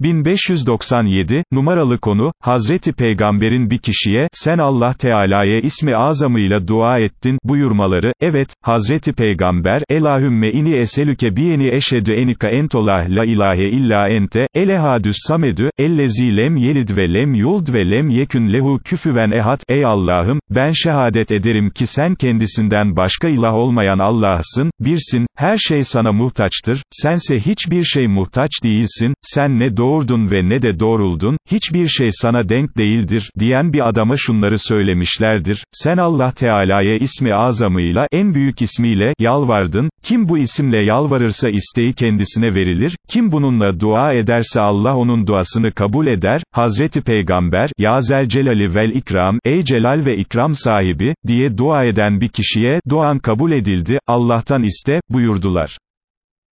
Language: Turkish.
1597, numaralı konu, Hazreti Peygamber'in bir kişiye, sen Allah Teala'ya ismi azamıyla dua ettin, buyurmaları, evet, Hazreti Peygamber, Elahümme ini eselüke biyeni eşhedü enika entolah la ilahe illa ente, elehadüs samedü, ellezi lem yelid ve lem yuld ve lem yekün lehu küfüven ehad, ey Allah'ım, ben şehadet ederim ki sen kendisinden başka ilah olmayan Allah'sın, birsin, her şey sana muhtaçtır, sense hiçbir şey muhtaç değilsin, sen ne doğurdun ve ne de doğruldun, hiçbir şey sana denk değildir, diyen bir adama şunları söylemişlerdir, sen Allah Teala'ya ismi azamıyla, en büyük ismiyle, yalvardın, kim bu isimle yalvarırsa isteği kendisine verilir, kim bununla dua ederse Allah onun duasını kabul eder, Hazreti Peygamber, Ya Zelcelali vel İkram, ey celal ve ikram sahibi, diye dua eden bir kişiye, duan kabul edildi, Allah'tan iste, buyurdular.